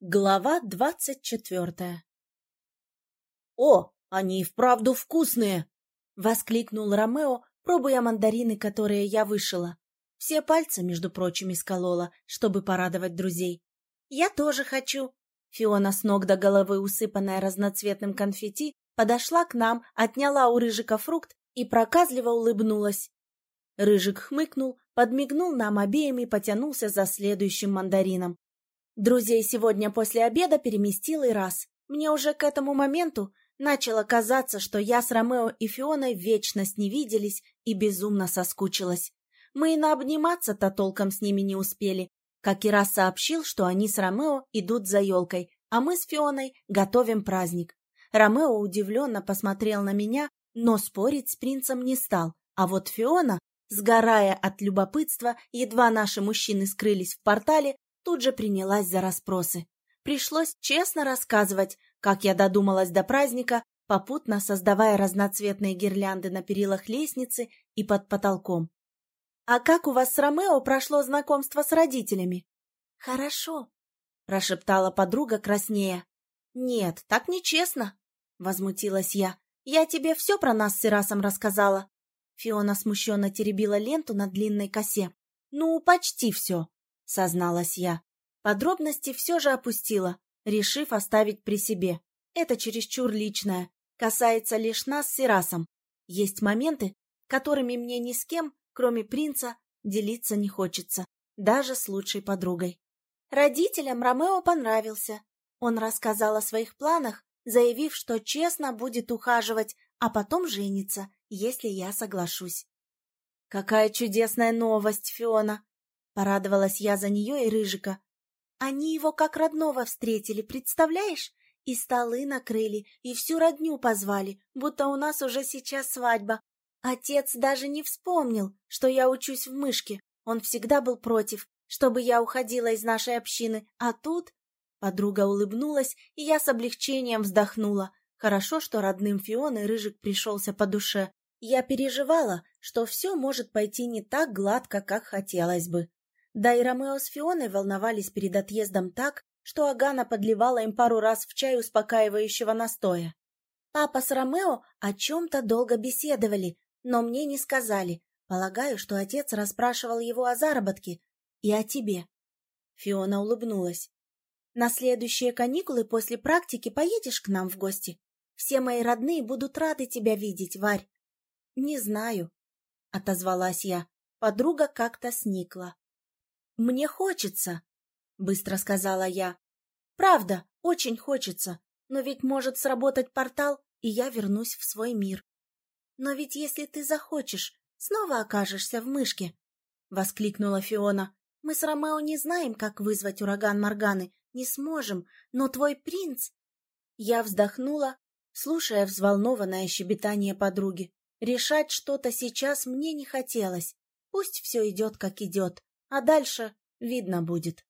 Глава двадцать четвертая «О, они и вправду вкусные!» — воскликнул Ромео, пробуя мандарины, которые я вышила. Все пальцы, между прочим, исколола, чтобы порадовать друзей. «Я тоже хочу!» Фиона, с ног до головы усыпанная разноцветным конфетти, подошла к нам, отняла у Рыжика фрукт и проказливо улыбнулась. Рыжик хмыкнул, подмигнул нам обеим и потянулся за следующим мандарином. Друзей сегодня после обеда переместил и раз. Мне уже к этому моменту начало казаться, что я с Ромео и Фионой вечность не виделись и безумно соскучилась. Мы и наобниматься-то толком с ними не успели, как и раз сообщил, что они с Ромео идут за елкой, а мы с Фионой готовим праздник. Ромео удивленно посмотрел на меня, но спорить с принцем не стал, а вот Фиона, сгорая от любопытства, едва наши мужчины скрылись в портале, тут же принялась за расспросы. Пришлось честно рассказывать, как я додумалась до праздника, попутно создавая разноцветные гирлянды на перилах лестницы и под потолком. «А как у вас с Ромео прошло знакомство с родителями?» «Хорошо», — прошептала подруга краснея. «Нет, так нечестно», — возмутилась я. «Я тебе все про нас с Ирасом рассказала». Фиона смущенно теребила ленту на длинной косе. «Ну, почти все созналась я. Подробности все же опустила, решив оставить при себе. Это чересчур личное, касается лишь нас с Ирасом. Есть моменты, которыми мне ни с кем, кроме принца, делиться не хочется, даже с лучшей подругой. Родителям Ромео понравился. Он рассказал о своих планах, заявив, что честно будет ухаживать, а потом женится, если я соглашусь. «Какая чудесная новость, Фиона!» Порадовалась я за нее и Рыжика. Они его как родного встретили, представляешь? И столы накрыли, и всю родню позвали, будто у нас уже сейчас свадьба. Отец даже не вспомнил, что я учусь в мышке. Он всегда был против, чтобы я уходила из нашей общины. А тут... Подруга улыбнулась, и я с облегчением вздохнула. Хорошо, что родным Фионы Рыжик пришелся по душе. Я переживала, что все может пойти не так гладко, как хотелось бы. Да и Ромео с Фионой волновались перед отъездом так, что Агана подливала им пару раз в чай успокаивающего настоя. Папа с Ромео о чем-то долго беседовали, но мне не сказали. Полагаю, что отец расспрашивал его о заработке и о тебе. Фиона улыбнулась. На следующие каникулы после практики поедешь к нам в гости. Все мои родные будут рады тебя видеть, Варь. Не знаю, — отозвалась я. Подруга как-то сникла. «Мне хочется», — быстро сказала я. «Правда, очень хочется, но ведь может сработать портал, и я вернусь в свой мир. Но ведь если ты захочешь, снова окажешься в мышке», — воскликнула Фиона. «Мы с Ромео не знаем, как вызвать ураган Морганы, не сможем, но твой принц...» Я вздохнула, слушая взволнованное щебетание подруги. Решать что-то сейчас мне не хотелось. Пусть все идет, как идет а дальше видно будет.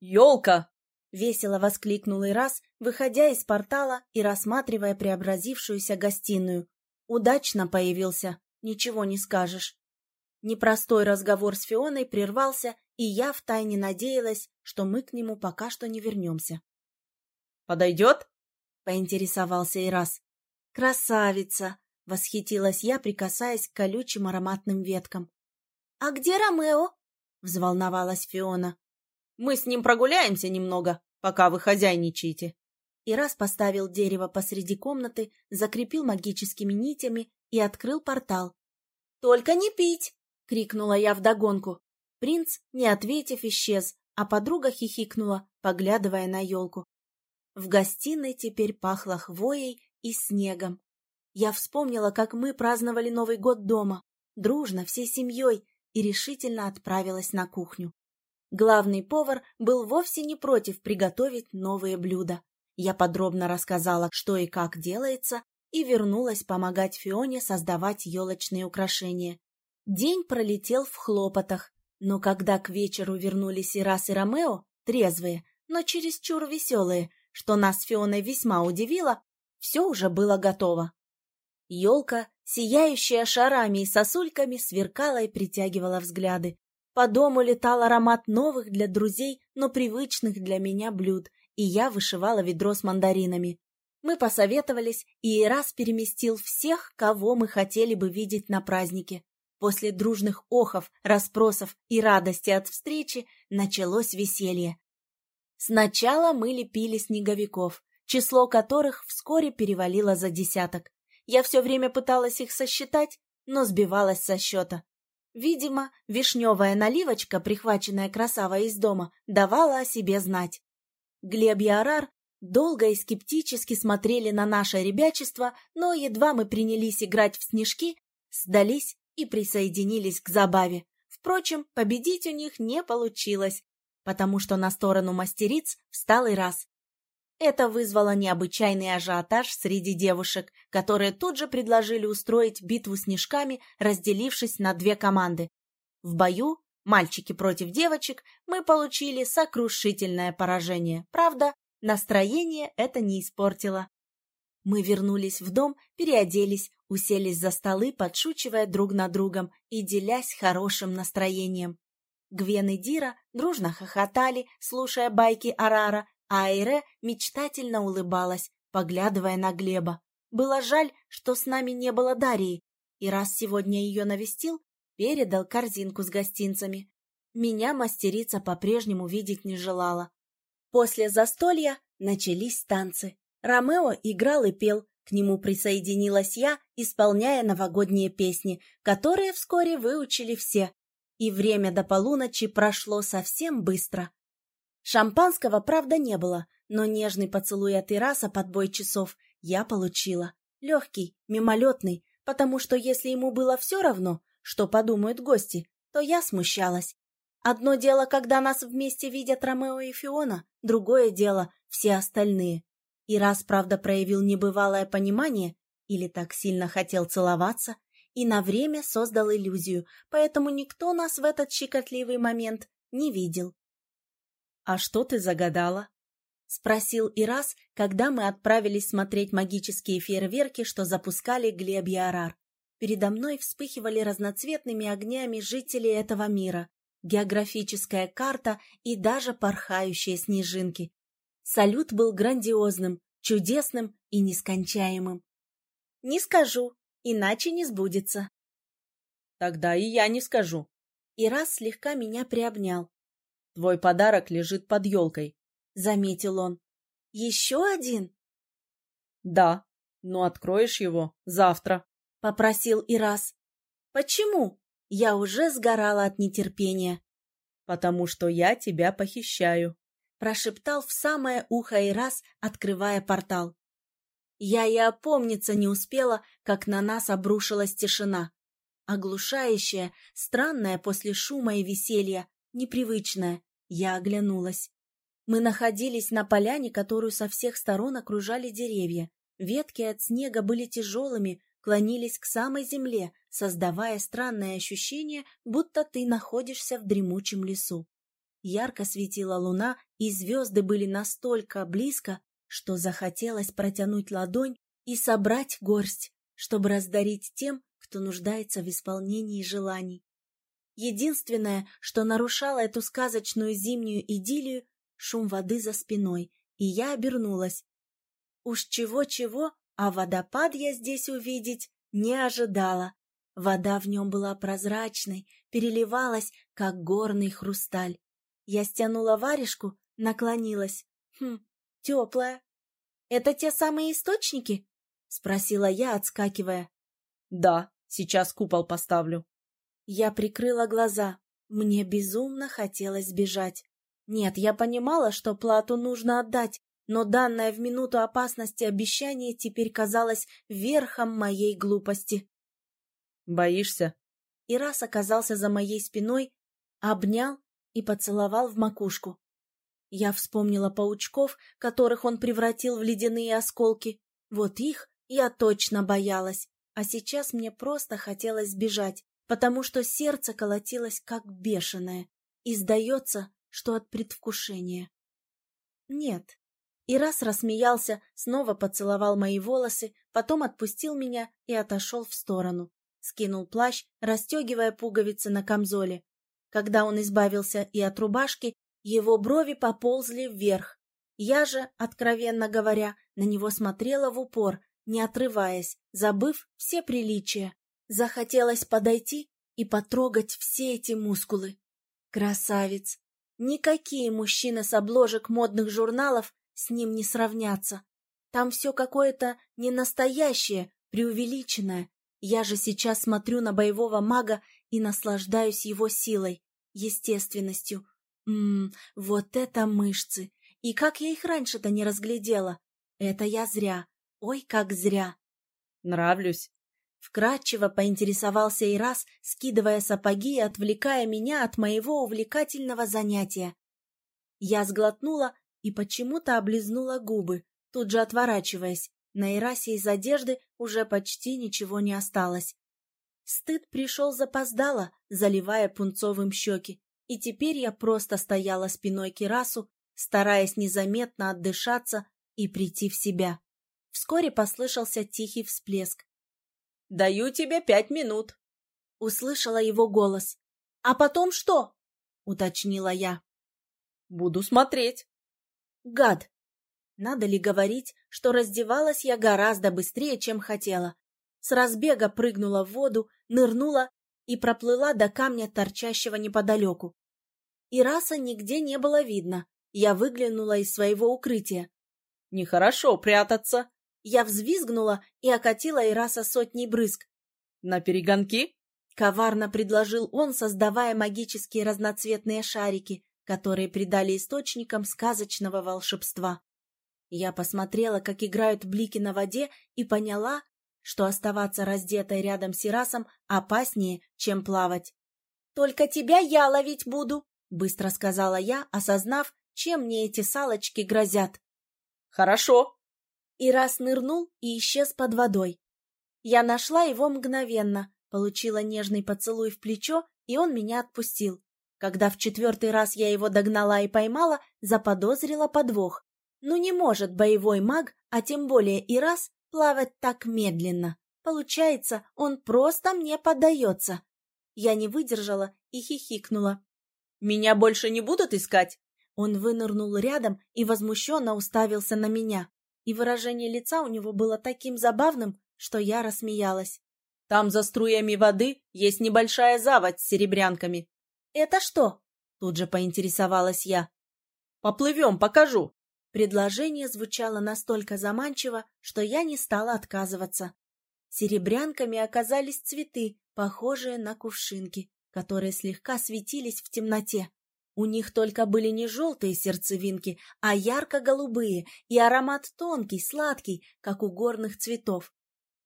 «Елка!» — весело воскликнул Ирас, выходя из портала и рассматривая преобразившуюся гостиную. Удачно появился, ничего не скажешь. Непростой разговор с Фионой прервался, и я втайне надеялась, что мы к нему пока что не вернемся. «Подойдет?» — поинтересовался Ирас. «Красавица!» — восхитилась я, прикасаясь к колючим ароматным веткам. «А где Ромео?» Взволновалась Фиона. «Мы с ним прогуляемся немного, пока вы хозяйничаете». И раз поставил дерево посреди комнаты, закрепил магическими нитями и открыл портал. «Только не пить!» — крикнула я вдогонку. Принц, не ответив, исчез, а подруга хихикнула, поглядывая на елку. В гостиной теперь пахло хвоей и снегом. Я вспомнила, как мы праздновали Новый год дома, дружно, всей семьей, и решительно отправилась на кухню. Главный повар был вовсе не против приготовить новые блюда. Я подробно рассказала, что и как делается, и вернулась помогать Фионе создавать елочные украшения. День пролетел в хлопотах, но когда к вечеру вернулись Ирас и Ромео, трезвые, но чересчур веселые, что нас Фионой весьма удивило, все уже было готово. Елка, сияющая шарами и сосульками, сверкала и притягивала взгляды. По дому летал аромат новых для друзей но привычных для меня блюд, и я вышивала ведро с мандаринами. Мы посоветовались, и раз переместил всех, кого мы хотели бы видеть на празднике. После дружных охов, расспросов и радости от встречи началось веселье. Сначала мы лепили снеговиков, число которых вскоре перевалило за десяток. Я все время пыталась их сосчитать, но сбивалась со счета. Видимо, вишневая наливочка, прихваченная красавой из дома, давала о себе знать. Глеб и Арар долго и скептически смотрели на наше ребячество, но едва мы принялись играть в снежки, сдались и присоединились к забаве. Впрочем, победить у них не получилось, потому что на сторону мастериц встал и раз. Это вызвало необычайный ажиотаж среди девушек, которые тут же предложили устроить битву снежками, разделившись на две команды. В бою, мальчики против девочек, мы получили сокрушительное поражение. Правда, настроение это не испортило. Мы вернулись в дом, переоделись, уселись за столы, подшучивая друг над другом и делясь хорошим настроением. Гвен и Дира дружно хохотали, слушая байки Арара, Айре мечтательно улыбалась, поглядывая на Глеба. Было жаль, что с нами не было Дарьи, и раз сегодня ее навестил, передал корзинку с гостинцами. Меня мастерица по-прежнему видеть не желала. После застолья начались танцы. Ромео играл и пел, к нему присоединилась я, исполняя новогодние песни, которые вскоре выучили все. И время до полуночи прошло совсем быстро. Шампанского, правда, не было, но нежный поцелуй от Ираса под бой часов я получила. Легкий, мимолетный, потому что если ему было все равно, что подумают гости, то я смущалась. Одно дело, когда нас вместе видят Ромео и Фиона, другое дело — все остальные. И правда, проявил небывалое понимание, или так сильно хотел целоваться, и на время создал иллюзию, поэтому никто нас в этот щекотливый момент не видел. «А что ты загадала?» — спросил Ирас, когда мы отправились смотреть магические фейерверки, что запускали Глеб и Арар. Передо мной вспыхивали разноцветными огнями жители этого мира, географическая карта и даже порхающие снежинки. Салют был грандиозным, чудесным и нескончаемым. «Не скажу, иначе не сбудется». «Тогда и я не скажу». Ирас слегка меня приобнял, Твой подарок лежит под елкой, — заметил он. — Еще один? — Да, но откроешь его завтра, — попросил Ирас. — Почему? Я уже сгорала от нетерпения. — Потому что я тебя похищаю, — прошептал в самое ухо Ирас, открывая портал. Я и опомниться не успела, как на нас обрушилась тишина. Оглушающая, странная после шума и веселья, непривычная. Я оглянулась. Мы находились на поляне, которую со всех сторон окружали деревья. Ветки от снега были тяжелыми, клонились к самой земле, создавая странное ощущение, будто ты находишься в дремучем лесу. Ярко светила луна, и звезды были настолько близко, что захотелось протянуть ладонь и собрать горсть, чтобы раздарить тем, кто нуждается в исполнении желаний. Единственное, что нарушало эту сказочную зимнюю идиллию, шум воды за спиной, и я обернулась. Уж чего-чего, а водопад я здесь увидеть не ожидала. Вода в нем была прозрачной, переливалась, как горный хрусталь. Я стянула варежку, наклонилась. Хм, теплая. — Это те самые источники? — спросила я, отскакивая. — Да, сейчас купол поставлю. Я прикрыла глаза. Мне безумно хотелось сбежать. Нет, я понимала, что плату нужно отдать, но данное в минуту опасности обещание теперь казалось верхом моей глупости. «Боишься?» И раз оказался за моей спиной, обнял и поцеловал в макушку. Я вспомнила паучков, которых он превратил в ледяные осколки. Вот их я точно боялась, а сейчас мне просто хотелось сбежать потому что сердце колотилось как бешеное, и сдается, что от предвкушения. Нет. И раз рассмеялся, снова поцеловал мои волосы, потом отпустил меня и отошел в сторону. Скинул плащ, расстегивая пуговицы на камзоле. Когда он избавился и от рубашки, Его брови поползли вверх. Я же, откровенно говоря, на него смотрела в упор, не отрываясь, забыв все приличия. Захотелось подойти и потрогать все эти мускулы. Красавец! Никакие мужчины с обложек модных журналов с ним не сравнятся. Там все какое-то ненастоящее, преувеличенное. Я же сейчас смотрю на боевого мага и наслаждаюсь его силой, естественностью. Ммм, вот это мышцы! И как я их раньше-то не разглядела? Это я зря. Ой, как зря. Нравлюсь. Вкратчиво поинтересовался и раз, скидывая сапоги и отвлекая меня от моего увлекательного занятия. Я сглотнула и почему-то облизнула губы, тут же отворачиваясь. На Ирасе из одежды уже почти ничего не осталось. Стыд пришел запоздало, заливая пунцовым щеки, и теперь я просто стояла спиной к Ирасу, стараясь незаметно отдышаться и прийти в себя. Вскоре послышался тихий всплеск. «Даю тебе пять минут», — услышала его голос. «А потом что?» — уточнила я. «Буду смотреть». «Гад! Надо ли говорить, что раздевалась я гораздо быстрее, чем хотела? С разбега прыгнула в воду, нырнула и проплыла до камня, торчащего неподалеку. И раса нигде не было видно. Я выглянула из своего укрытия. «Нехорошо прятаться!» Я взвизгнула и окатила Ираса сотней брызг. «На перегонки?» — коварно предложил он, создавая магические разноцветные шарики, которые придали источникам сказочного волшебства. Я посмотрела, как играют блики на воде, и поняла, что оставаться раздетой рядом с Ирасом опаснее, чем плавать. «Только тебя я ловить буду», — быстро сказала я, осознав, чем мне эти салочки грозят. «Хорошо», и раз нырнул и исчез под водой. Я нашла его мгновенно, получила нежный поцелуй в плечо, и он меня отпустил. Когда в четвертый раз я его догнала и поймала, заподозрила подвох. Ну не может боевой маг, а тем более и раз, плавать так медленно. Получается, он просто мне поддается. Я не выдержала и хихикнула. «Меня больше не будут искать?» Он вынырнул рядом и возмущенно уставился на меня и выражение лица у него было таким забавным, что я рассмеялась. «Там за струями воды есть небольшая заводь с серебрянками». «Это что?» — тут же поинтересовалась я. «Поплывем, покажу». Предложение звучало настолько заманчиво, что я не стала отказываться. Серебрянками оказались цветы, похожие на кувшинки, которые слегка светились в темноте. У них только были не желтые сердцевинки, а ярко-голубые, и аромат тонкий, сладкий, как у горных цветов.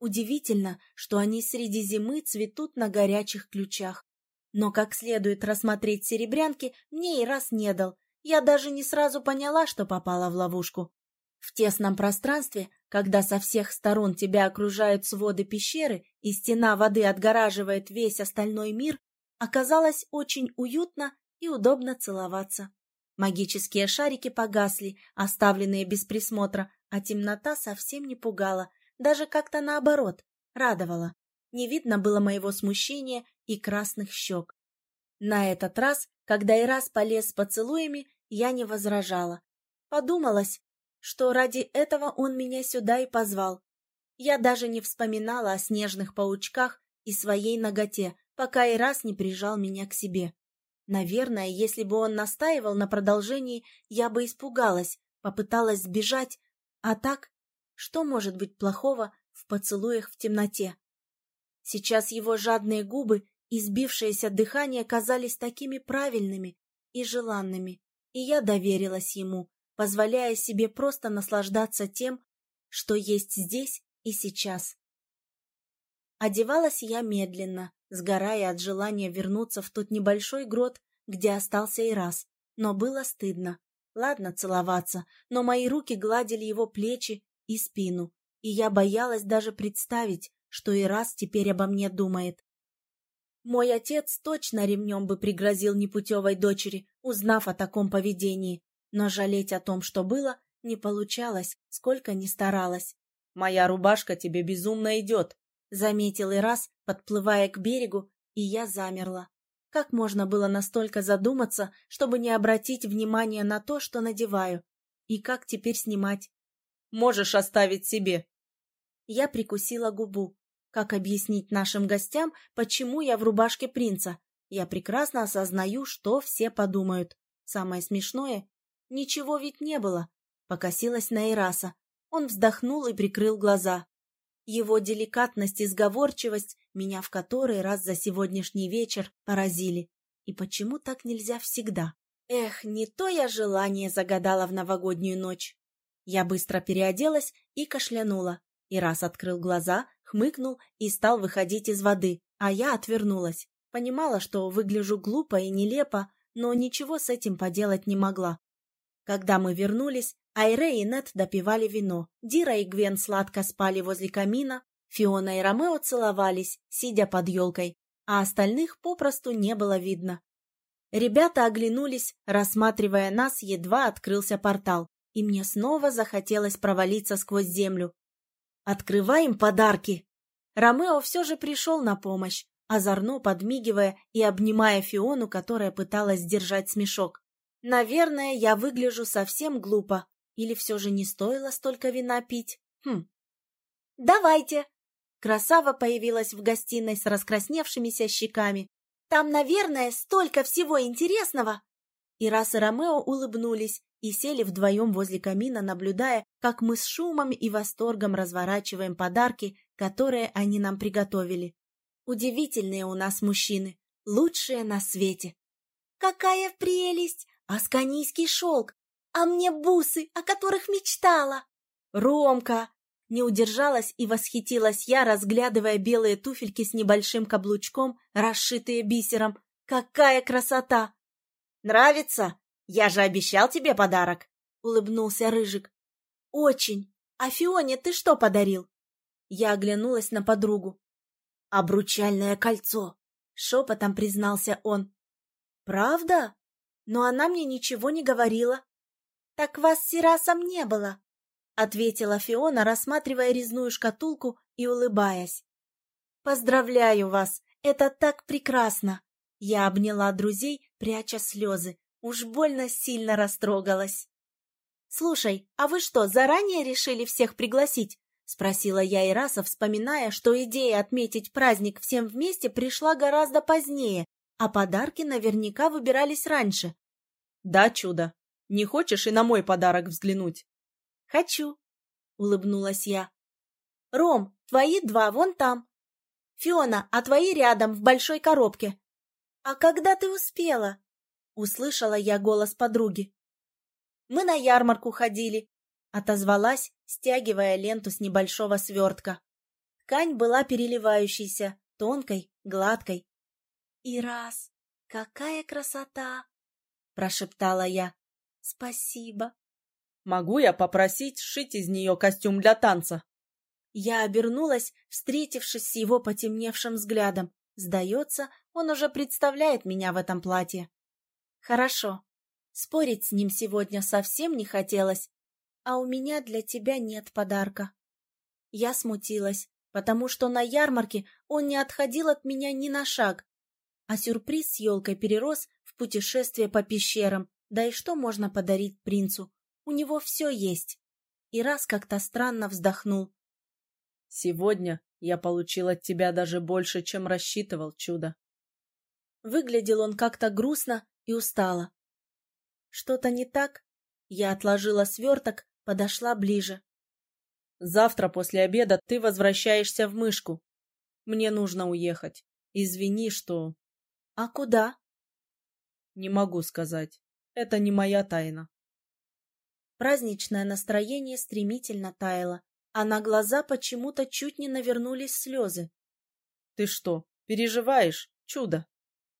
Удивительно, что они среди зимы цветут на горячих ключах. Но как следует рассмотреть серебрянки мне и раз не дал. Я даже не сразу поняла, что попала в ловушку. В тесном пространстве, когда со всех сторон тебя окружают своды пещеры и стена воды отгораживает весь остальной мир, оказалось очень уютно и удобно целоваться. Магические шарики погасли, оставленные без присмотра, а темнота совсем не пугала, даже как-то наоборот, радовала. Не видно было моего смущения и красных щек. На этот раз, когда и раз полез с поцелуями, я не возражала. Подумалось, что ради этого он меня сюда и позвал. Я даже не вспоминала о снежных паучках и своей ноготе, пока и раз не прижал меня к себе. Наверное, если бы он настаивал на продолжении, я бы испугалась, попыталась сбежать. А так, что может быть плохого в поцелуях в темноте? Сейчас его жадные губы и сбившееся дыхание казались такими правильными и желанными, и я доверилась ему, позволяя себе просто наслаждаться тем, что есть здесь и сейчас. Одевалась я медленно, сгорая от желания вернуться в тот небольшой грот, где остался и раз. Но было стыдно. Ладно целоваться, но мои руки гладили его плечи и спину, и я боялась даже представить, что и раз теперь обо мне думает. Мой отец точно ремнем бы пригрозил непутевой дочери, узнав о таком поведении, но жалеть о том, что было, не получалось, сколько ни старалась. «Моя рубашка тебе безумно идет», — заметил и раз, подплывая к берегу, и я замерла. Как можно было настолько задуматься, чтобы не обратить внимания на то, что надеваю? И как теперь снимать? Можешь оставить себе. Я прикусила губу. Как объяснить нашим гостям, почему я в рубашке принца? Я прекрасно осознаю, что все подумают. Самое смешное, ничего ведь не было. Покосилась на Ираса. Он вздохнул и прикрыл глаза. Его деликатность и сговорчивость меня в который раз за сегодняшний вечер поразили. И почему так нельзя всегда? Эх, не то я желание загадала в новогоднюю ночь. Я быстро переоделась и кашлянула. И раз открыл глаза, хмыкнул и стал выходить из воды, а я отвернулась. Понимала, что выгляжу глупо и нелепо, но ничего с этим поделать не могла. Когда мы вернулись, Айре и Нет допивали вино, Дира и Гвен сладко спали возле камина, Фиона и Ромео целовались, сидя под елкой, а остальных попросту не было видно. Ребята оглянулись, рассматривая нас, едва открылся портал, и мне снова захотелось провалиться сквозь землю. «Открываем подарки!» Ромео все же пришел на помощь, озорно подмигивая и обнимая Фиону, которая пыталась сдержать смешок. «Наверное, я выгляжу совсем глупо. Или все же не стоило столько вина пить? Хм». «Давайте!» Красава появилась в гостиной с раскрасневшимися щеками. «Там, наверное, столько всего интересного!» И раз и Ромео улыбнулись и сели вдвоем возле камина, наблюдая, как мы с шумом и восторгом разворачиваем подарки, которые они нам приготовили. Удивительные у нас мужчины, лучшие на свете. «Какая прелесть! Асканийский шелк! А мне бусы, о которых мечтала!» «Ромка, не удержалась и восхитилась я, разглядывая белые туфельки с небольшим каблучком, расшитые бисером. Какая красота! Нравится? Я же обещал тебе подарок, улыбнулся Рыжик. Очень. А Фионе ты что подарил? Я оглянулась на подругу. Обручальное кольцо, шепотом признался он. Правда? Но она мне ничего не говорила. Так вас с Сирасом не было, ответила Фиона, рассматривая резную шкатулку и улыбаясь. Поздравляю вас, это так прекрасно. Я обняла друзей, пряча слезы. Уж больно сильно растрогалась. «Слушай, а вы что, заранее решили всех пригласить?» — спросила я Ираса, вспоминая, что идея отметить праздник всем вместе пришла гораздо позднее, а подарки наверняка выбирались раньше. «Да, чудо. Не хочешь и на мой подарок взглянуть?» «Хочу», — улыбнулась я. «Ром, твои два вон там. Фиона, а твои рядом, в большой коробке». «А когда ты успела?» — услышала я голос подруги. «Мы на ярмарку ходили», — отозвалась, стягивая ленту с небольшого свертка. Ткань была переливающейся, тонкой, гладкой. «И раз! Какая красота!» — прошептала я. «Спасибо!» Могу я попросить сшить из нее костюм для танца? Я обернулась, встретившись с его потемневшим взглядом. Сдается, он уже представляет меня в этом платье. Хорошо. Спорить с ним сегодня совсем не хотелось. А у меня для тебя нет подарка. Я смутилась, потому что на ярмарке он не отходил от меня ни на шаг. А сюрприз с елкой перерос путешествие по пещерам. Да и что можно подарить принцу? У него все есть. И раз как-то странно вздохнул. Сегодня я получил от тебя даже больше, чем рассчитывал, чудо. Выглядел он как-то грустно и устало. Что-то не так? Я отложила сверток, подошла ближе. Завтра после обеда ты возвращаешься в мышку. Мне нужно уехать. Извини, что... А куда? Не могу сказать. Это не моя тайна. Праздничное настроение стремительно таяло, а на глаза почему-то чуть не навернулись слезы. — Ты что, переживаешь, чудо?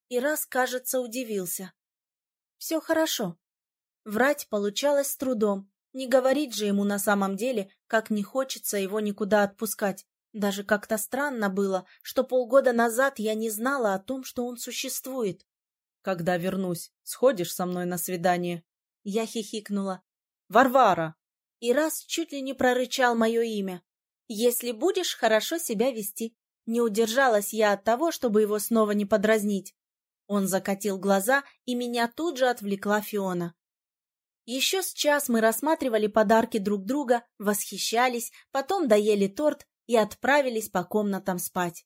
И раз, кажется, удивился. — Все хорошо. Врать получалось с трудом. Не говорить же ему на самом деле, как не хочется его никуда отпускать. Даже как-то странно было, что полгода назад я не знала о том, что он существует. — Когда вернусь, сходишь со мной на свидание? Я хихикнула. Варвара!» И раз чуть ли не прорычал мое имя. «Если будешь хорошо себя вести». Не удержалась я от того, чтобы его снова не подразнить. Он закатил глаза, и меня тут же отвлекла Фиона. Еще с час мы рассматривали подарки друг друга, восхищались, потом доели торт и отправились по комнатам спать.